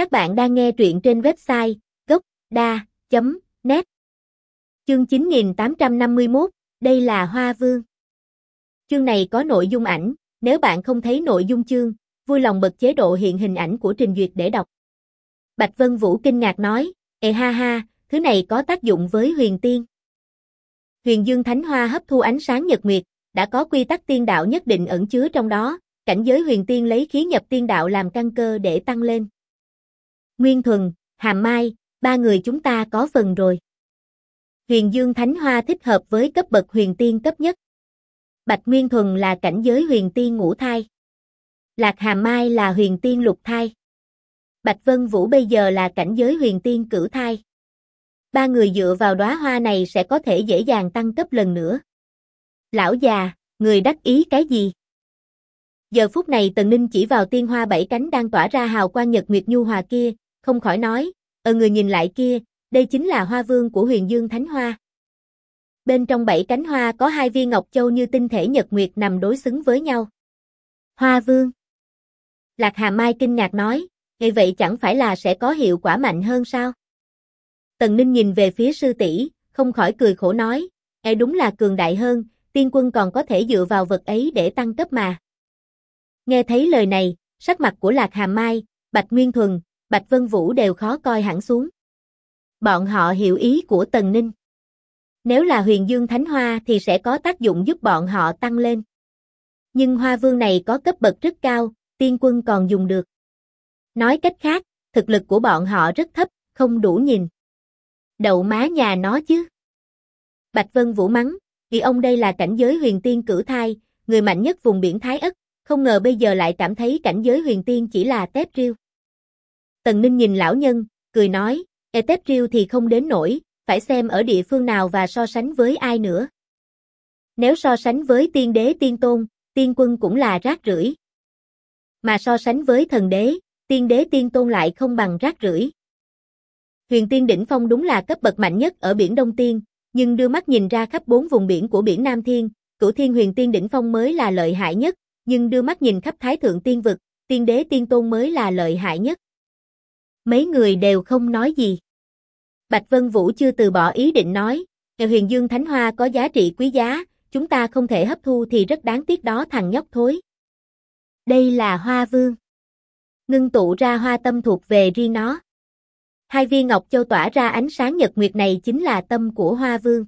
Các bạn đang nghe truyện trên website gocda.net Chương 9851, đây là Hoa Vương. Chương này có nội dung ảnh, nếu bạn không thấy nội dung chương, vui lòng bật chế độ hiện hình ảnh của trình duyệt để đọc. Bạch Vân Vũ kinh ngạc nói, Ê ha ha, thứ này có tác dụng với huyền tiên. Huyền Dương Thánh Hoa hấp thu ánh sáng nhật nguyệt, đã có quy tắc tiên đạo nhất định ẩn chứa trong đó, cảnh giới huyền tiên lấy khí nhập tiên đạo làm căn cơ để tăng lên. Nguyên Thuần, Hàm Mai, ba người chúng ta có phần rồi. Huyền Dương Thánh Hoa thích hợp với cấp bậc huyền tiên cấp nhất. Bạch Nguyên Thuần là cảnh giới huyền tiên ngũ thai. Lạc Hàm Mai là huyền tiên lục thai. Bạch Vân Vũ bây giờ là cảnh giới huyền tiên cửu thai. Ba người dựa vào đóa hoa này sẽ có thể dễ dàng tăng cấp lần nữa. Lão già, người đắc ý cái gì? Giờ phút này Tần Ninh chỉ vào tiên hoa bảy cánh đang tỏa ra hào quang nhật nguyệt nhu hòa kia, không khỏi nói, ở người nhìn lại kia, đây chính là hoa vương của huyền dương thánh hoa. Bên trong bảy cánh hoa có hai viên ngọc châu như tinh thể nhật nguyệt nằm đối xứng với nhau. Hoa vương. Lạc Hà Mai kinh ngạc nói, vậy vậy chẳng phải là sẽ có hiệu quả mạnh hơn sao? Tần Ninh nhìn về phía sư tỷ, không khỏi cười khổ nói, e đúng là cường đại hơn, tiên quân còn có thể dựa vào vật ấy để tăng cấp mà. Nghe thấy lời này, sắc mặt của Lạc Hà Mai, Bạch Nguyên Thuần, Bạch Vân Vũ đều khó coi hẳn xuống. Bọn họ hiểu ý của Tần Ninh. Nếu là huyền dương thánh hoa thì sẽ có tác dụng giúp bọn họ tăng lên. Nhưng hoa vương này có cấp bậc rất cao, tiên quân còn dùng được. Nói cách khác, thực lực của bọn họ rất thấp, không đủ nhìn. Đậu má nhà nó chứ. Bạch Vân Vũ mắng, vì ông đây là cảnh giới huyền tiên cử thai, người mạnh nhất vùng biển Thái Ất, không ngờ bây giờ lại cảm thấy cảnh giới huyền tiên chỉ là tép riêu. Tần Ninh nhìn lão nhân, cười nói, e tép riêu thì không đến nổi, phải xem ở địa phương nào và so sánh với ai nữa. Nếu so sánh với tiên đế tiên tôn, tiên quân cũng là rác rưởi. Mà so sánh với thần đế, tiên đế tiên tôn lại không bằng rác rưởi. Huyền tiên đỉnh phong đúng là cấp bậc mạnh nhất ở biển Đông Tiên, nhưng đưa mắt nhìn ra khắp bốn vùng biển của biển Nam Thiên, cửu thiên huyền tiên đỉnh phong mới là lợi hại nhất, nhưng đưa mắt nhìn khắp thái thượng tiên vực, tiên đế tiên tôn mới là lợi hại nhất. Mấy người đều không nói gì. Bạch Vân Vũ chưa từ bỏ ý định nói, huyền dương thánh hoa có giá trị quý giá, chúng ta không thể hấp thu thì rất đáng tiếc đó thằng nhóc thối. Đây là hoa vương. Ngưng tụ ra hoa tâm thuộc về riêng nó. Hai viên ngọc châu tỏa ra ánh sáng nhật nguyệt này chính là tâm của hoa vương.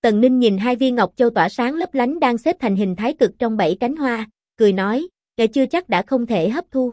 Tần Ninh nhìn hai viên ngọc châu tỏa sáng lấp lánh đang xếp thành hình thái cực trong bảy cánh hoa, cười nói, kẻ chưa chắc đã không thể hấp thu.